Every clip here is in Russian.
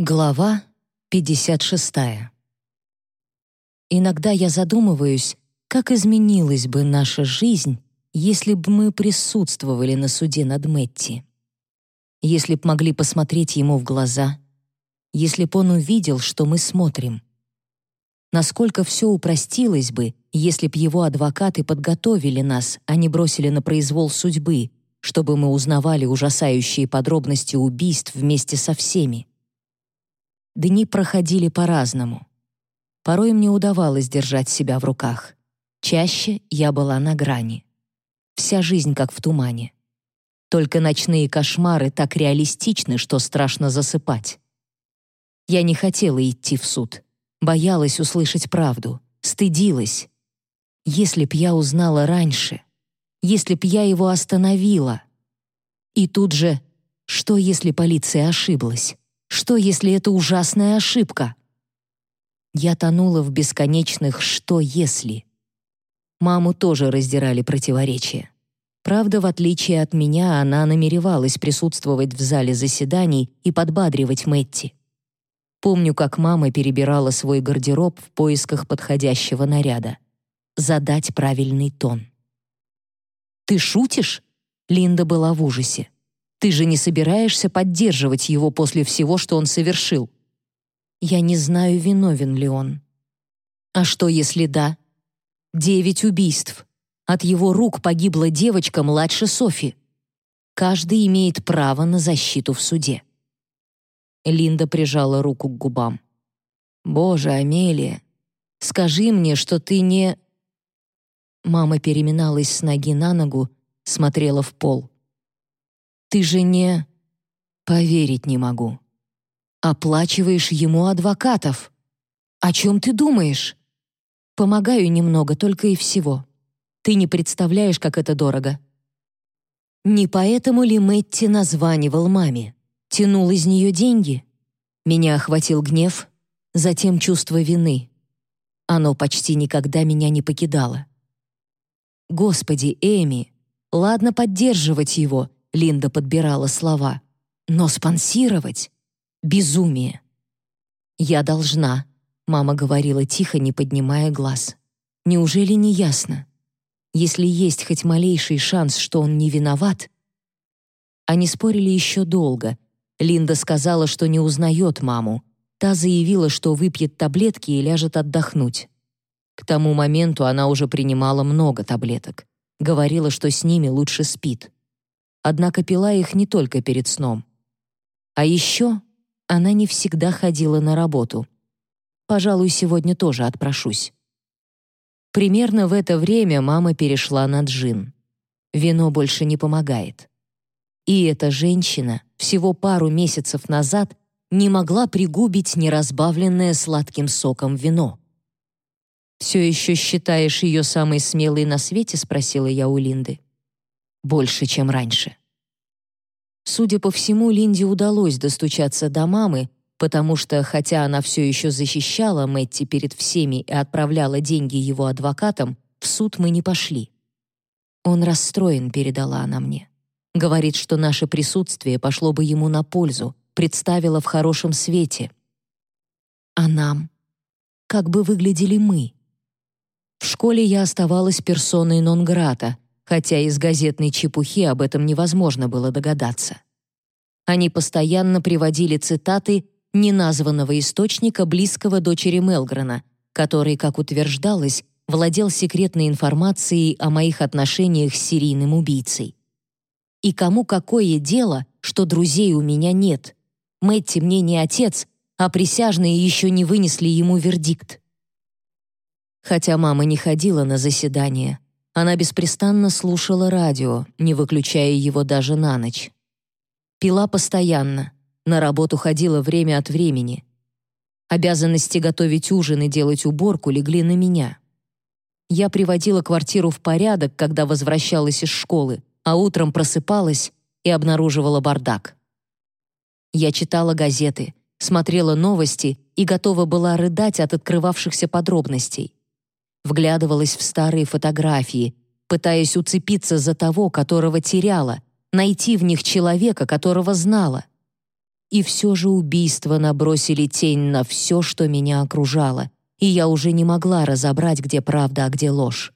Глава 56. Иногда я задумываюсь, как изменилась бы наша жизнь, если бы мы присутствовали на суде над Мэтти. Если б могли посмотреть ему в глаза, если б он увидел, что мы смотрим. Насколько все упростилось бы, если б его адвокаты подготовили нас, а не бросили на произвол судьбы, чтобы мы узнавали ужасающие подробности убийств вместе со всеми. Дни проходили по-разному. Порой мне удавалось держать себя в руках. Чаще я была на грани. Вся жизнь как в тумане. Только ночные кошмары так реалистичны, что страшно засыпать. Я не хотела идти в суд. Боялась услышать правду. Стыдилась. Если б я узнала раньше. Если б я его остановила. И тут же, что если полиция ошиблась? Что, если это ужасная ошибка? Я тонула в бесконечных «что если». Маму тоже раздирали противоречия. Правда, в отличие от меня, она намеревалась присутствовать в зале заседаний и подбадривать Мэтти. Помню, как мама перебирала свой гардероб в поисках подходящего наряда. Задать правильный тон. «Ты шутишь?» Линда была в ужасе. Ты же не собираешься поддерживать его после всего, что он совершил. Я не знаю, виновен ли он. А что, если да? Девять убийств. От его рук погибла девочка младше Софи. Каждый имеет право на защиту в суде. Линда прижала руку к губам. «Боже, Амелия, скажи мне, что ты не...» Мама переминалась с ноги на ногу, смотрела в пол. Ты же не... Поверить не могу. Оплачиваешь ему адвокатов. О чем ты думаешь? Помогаю немного, только и всего. Ты не представляешь, как это дорого. Не поэтому ли Мэтти названивал маме? Тянул из нее деньги? Меня охватил гнев, затем чувство вины. Оно почти никогда меня не покидало. Господи, Эми, ладно поддерживать его, Линда подбирала слова. Но спонсировать — безумие. «Я должна», — мама говорила тихо, не поднимая глаз. «Неужели не ясно? Если есть хоть малейший шанс, что он не виноват...» Они спорили еще долго. Линда сказала, что не узнает маму. Та заявила, что выпьет таблетки и ляжет отдохнуть. К тому моменту она уже принимала много таблеток. Говорила, что с ними лучше спит однако пила их не только перед сном. А еще она не всегда ходила на работу. Пожалуй, сегодня тоже отпрошусь. Примерно в это время мама перешла на джин. Вино больше не помогает. И эта женщина всего пару месяцев назад не могла пригубить неразбавленное сладким соком вино. «Все еще считаешь ее самой смелой на свете?» — спросила я у Линды больше, чем раньше. Судя по всему, Линде удалось достучаться до мамы, потому что, хотя она все еще защищала Мэтти перед всеми и отправляла деньги его адвокатам, в суд мы не пошли. «Он расстроен», — передала она мне. Говорит, что наше присутствие пошло бы ему на пользу, представило в хорошем свете. А нам? Как бы выглядели мы? В школе я оставалась персоной нон-грата — хотя из газетной чепухи об этом невозможно было догадаться. Они постоянно приводили цитаты неназванного источника, близкого дочери Мелгрена, который, как утверждалось, владел секретной информацией о моих отношениях с серийным убийцей. И кому какое дело, что друзей у меня нет? Мэтти мне не отец, а присяжные еще не вынесли ему вердикт. Хотя мама не ходила на заседания, она беспрестанно слушала радио, не выключая его даже на ночь. Пила постоянно, на работу ходила время от времени. Обязанности готовить ужин и делать уборку легли на меня. Я приводила квартиру в порядок, когда возвращалась из школы, а утром просыпалась и обнаруживала бардак. Я читала газеты, смотрела новости и готова была рыдать от открывавшихся подробностей вглядывалась в старые фотографии, пытаясь уцепиться за того, которого теряла, найти в них человека, которого знала. И все же убийства набросили тень на все, что меня окружало, и я уже не могла разобрать, где правда, а где ложь.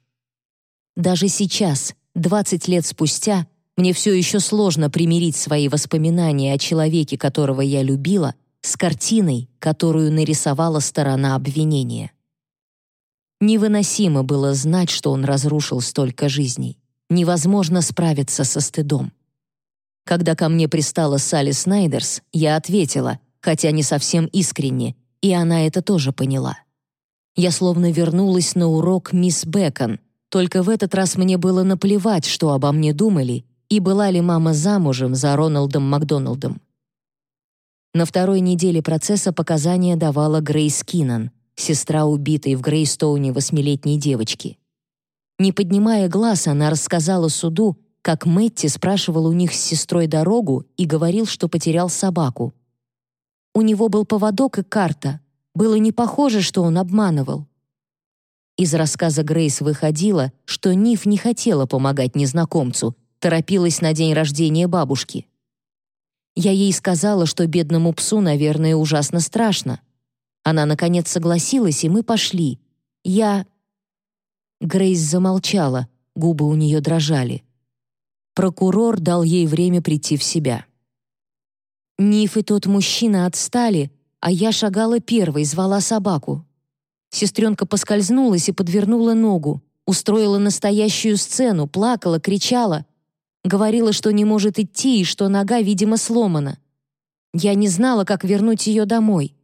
Даже сейчас, 20 лет спустя, мне все еще сложно примирить свои воспоминания о человеке, которого я любила, с картиной, которую нарисовала сторона обвинения. Невыносимо было знать, что он разрушил столько жизней. Невозможно справиться со стыдом. Когда ко мне пристала Салли Снайдерс, я ответила, хотя не совсем искренне, и она это тоже поняла. Я словно вернулась на урок мисс Бэкон, только в этот раз мне было наплевать, что обо мне думали, и была ли мама замужем за Роналдом Макдоналдом. На второй неделе процесса показания давала Грейс Киннон — сестра убитой в Грейстоуне восьмилетней девочки. Не поднимая глаз, она рассказала суду, как Мэтти спрашивал у них с сестрой дорогу и говорил, что потерял собаку. У него был поводок и карта. Было не похоже, что он обманывал. Из рассказа Грейс выходило, что Ниф не хотела помогать незнакомцу, торопилась на день рождения бабушки. Я ей сказала, что бедному псу, наверное, ужасно страшно, она, наконец, согласилась, и мы пошли. Я...» Грейс замолчала, губы у нее дрожали. Прокурор дал ей время прийти в себя. Ниф и тот мужчина отстали, а я шагала первой, звала собаку. Сестренка поскользнулась и подвернула ногу, устроила настоящую сцену, плакала, кричала. Говорила, что не может идти и что нога, видимо, сломана. Я не знала, как вернуть ее домой.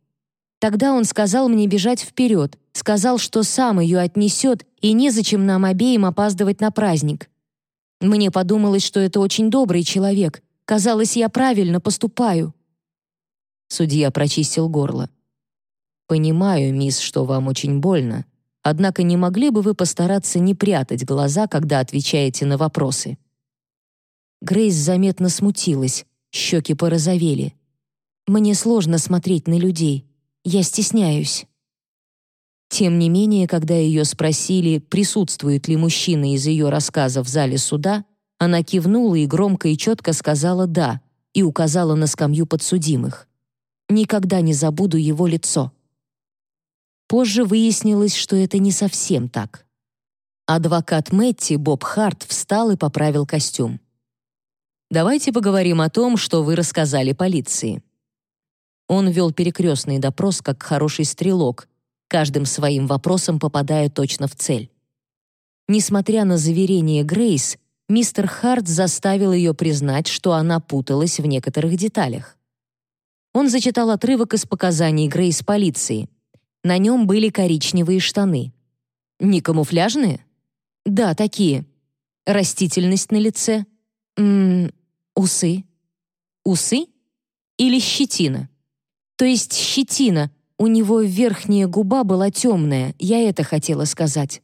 Тогда он сказал мне бежать вперед, сказал, что сам ее отнесет, и незачем нам обеим опаздывать на праздник. Мне подумалось, что это очень добрый человек. Казалось, я правильно поступаю. Судья прочистил горло. «Понимаю, мисс, что вам очень больно. Однако не могли бы вы постараться не прятать глаза, когда отвечаете на вопросы?» Грейс заметно смутилась, щеки порозовели. «Мне сложно смотреть на людей. Я стесняюсь». Тем не менее, когда ее спросили, присутствует ли мужчина из ее рассказа в зале суда, она кивнула и громко и четко сказала «да» и указала на скамью подсудимых. «Никогда не забуду его лицо». Позже выяснилось, что это не совсем так. Адвокат Мэтти Боб Харт встал и поправил костюм. «Давайте поговорим о том, что вы рассказали полиции. Он вел перекрестный допрос как хороший стрелок, каждым своим вопросом попадая точно в цель. Несмотря на заверение Грейс, мистер Харт заставил ее признать, что она путалась в некоторых деталях. Он зачитал отрывок из показаний Грейс полиции. На нем были коричневые штаны. Не камуфляжные? Да, такие. Растительность на лице? М -м, усы. Усы? Или щетина? То есть щетина. У него верхняя губа была темная, я это хотела сказать.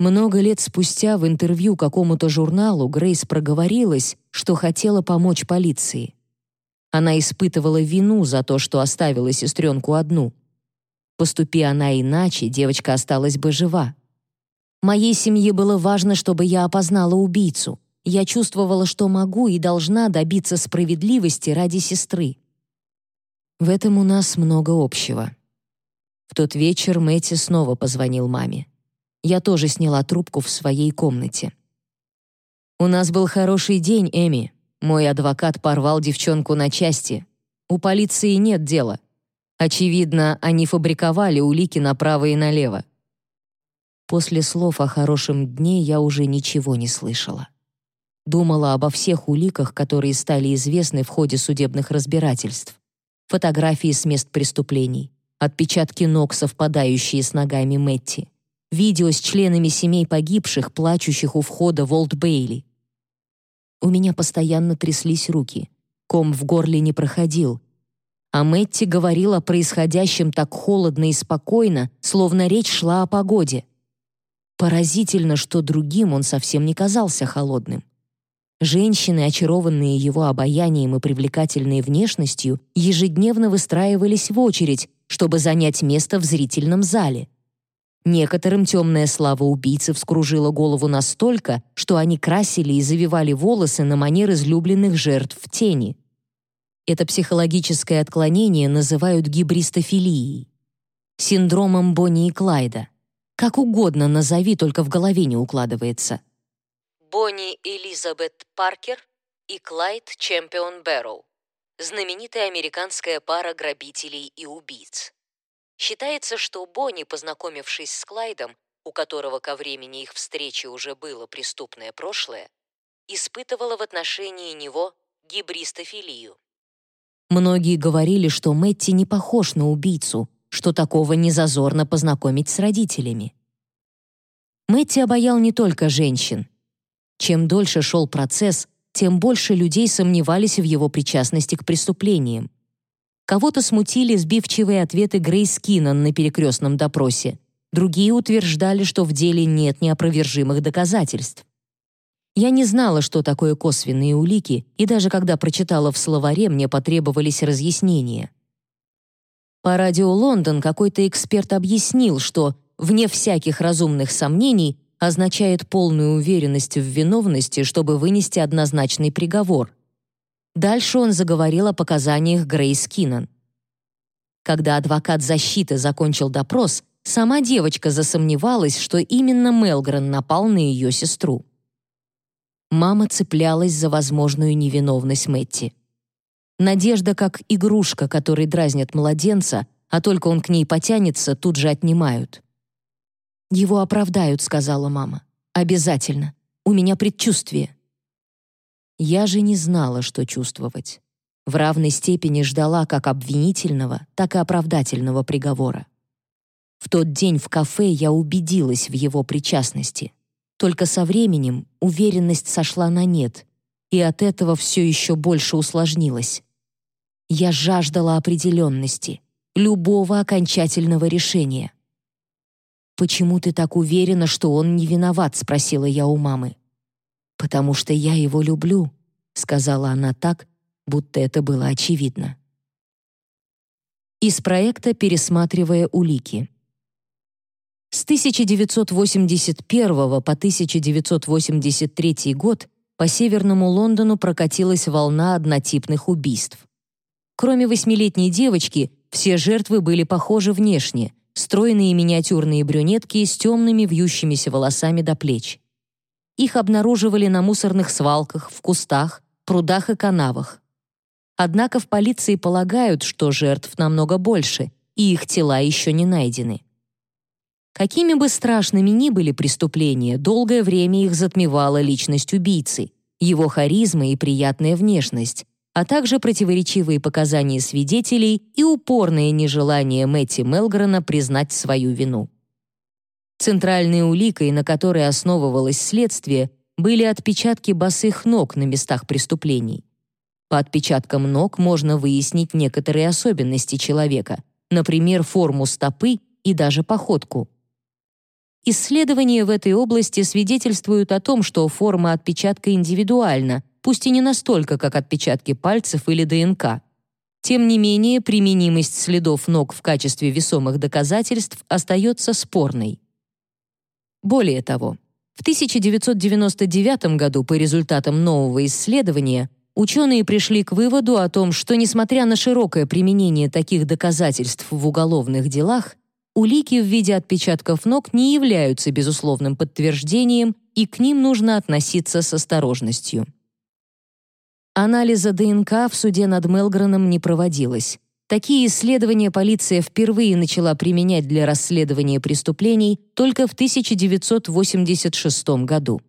Много лет спустя в интервью какому-то журналу Грейс проговорилась, что хотела помочь полиции. Она испытывала вину за то, что оставила сестренку одну. Поступи она иначе, девочка осталась бы жива. Моей семье было важно, чтобы я опознала убийцу. Я чувствовала, что могу и должна добиться справедливости ради сестры. В этом у нас много общего. В тот вечер Мэтти снова позвонил маме. Я тоже сняла трубку в своей комнате. «У нас был хороший день, Эми. Мой адвокат порвал девчонку на части. У полиции нет дела. Очевидно, они фабриковали улики направо и налево. После слов о хорошем дне я уже ничего не слышала. Думала обо всех уликах, которые стали известны в ходе судебных разбирательств фотографии с мест преступлений, отпечатки ног, совпадающие с ногами Мэтти, видео с членами семей погибших, плачущих у входа в Олд-Бейли. У меня постоянно тряслись руки, ком в горле не проходил, а Мэтти говорил о происходящем так холодно и спокойно, словно речь шла о погоде. Поразительно, что другим он совсем не казался холодным. Женщины, очарованные его обаянием и привлекательной внешностью, ежедневно выстраивались в очередь, чтобы занять место в зрительном зале. Некоторым темная слава убийцы вскружила голову настолько, что они красили и завивали волосы на манер излюбленных жертв в тени. Это психологическое отклонение называют гибристофилией. Синдромом Бонни и Клайда. Как угодно назови, только в голове не укладывается. Бонни Элизабет Паркер и Клайд Чемпион Бэрроу. Знаменитая американская пара грабителей и убийц. Считается, что Бонни, познакомившись с Клайдом, у которого ко времени их встречи уже было преступное прошлое, испытывала в отношении него гибристофилию. Многие говорили, что Мэтти не похож на убийцу, что такого не зазорно познакомить с родителями. Мэтти обаял не только женщин. Чем дольше шел процесс, тем больше людей сомневались в его причастности к преступлениям. Кого-то смутили сбивчивые ответы Грейс Киннон на перекрестном допросе. Другие утверждали, что в деле нет неопровержимых доказательств. Я не знала, что такое косвенные улики, и даже когда прочитала в словаре, мне потребовались разъяснения. По радио Лондон какой-то эксперт объяснил, что «вне всяких разумных сомнений» означает полную уверенность в виновности, чтобы вынести однозначный приговор. Дальше он заговорил о показаниях Грейс Киннон. Когда адвокат защиты закончил допрос, сама девочка засомневалась, что именно Мелгрен напал на ее сестру. Мама цеплялась за возможную невиновность Мэтти. Надежда, как игрушка, которой дразнят младенца, а только он к ней потянется, тут же отнимают. «Его оправдают», — сказала мама. «Обязательно. У меня предчувствие». Я же не знала, что чувствовать. В равной степени ждала как обвинительного, так и оправдательного приговора. В тот день в кафе я убедилась в его причастности. Только со временем уверенность сошла на нет, и от этого все еще больше усложнилось. Я жаждала определенности, любого окончательного решения. «Почему ты так уверена, что он не виноват?» — спросила я у мамы. «Потому что я его люблю», — сказала она так, будто это было очевидно. Из проекта «Пересматривая улики». С 1981 по 1983 год по Северному Лондону прокатилась волна однотипных убийств. Кроме восьмилетней девочки, все жертвы были похожи внешне, стройные миниатюрные брюнетки с темными вьющимися волосами до плеч. Их обнаруживали на мусорных свалках, в кустах, прудах и канавах. Однако в полиции полагают, что жертв намного больше, и их тела еще не найдены. Какими бы страшными ни были преступления, долгое время их затмевала личность убийцы, его харизма и приятная внешность, а также противоречивые показания свидетелей и упорное нежелание Мэтти Мелгрена признать свою вину. Центральной уликой, на которой основывалось следствие, были отпечатки босых ног на местах преступлений. По отпечаткам ног можно выяснить некоторые особенности человека, например, форму стопы и даже походку. Исследования в этой области свидетельствуют о том, что форма отпечатка индивидуальна, пусть и не настолько, как отпечатки пальцев или ДНК. Тем не менее, применимость следов ног в качестве весомых доказательств остается спорной. Более того, в 1999 году по результатам нового исследования ученые пришли к выводу о том, что несмотря на широкое применение таких доказательств в уголовных делах, улики в виде отпечатков ног не являются безусловным подтверждением, и к ним нужно относиться с осторожностью. Анализа ДНК в суде над Мелгреном не проводилось. Такие исследования полиция впервые начала применять для расследования преступлений только в 1986 году.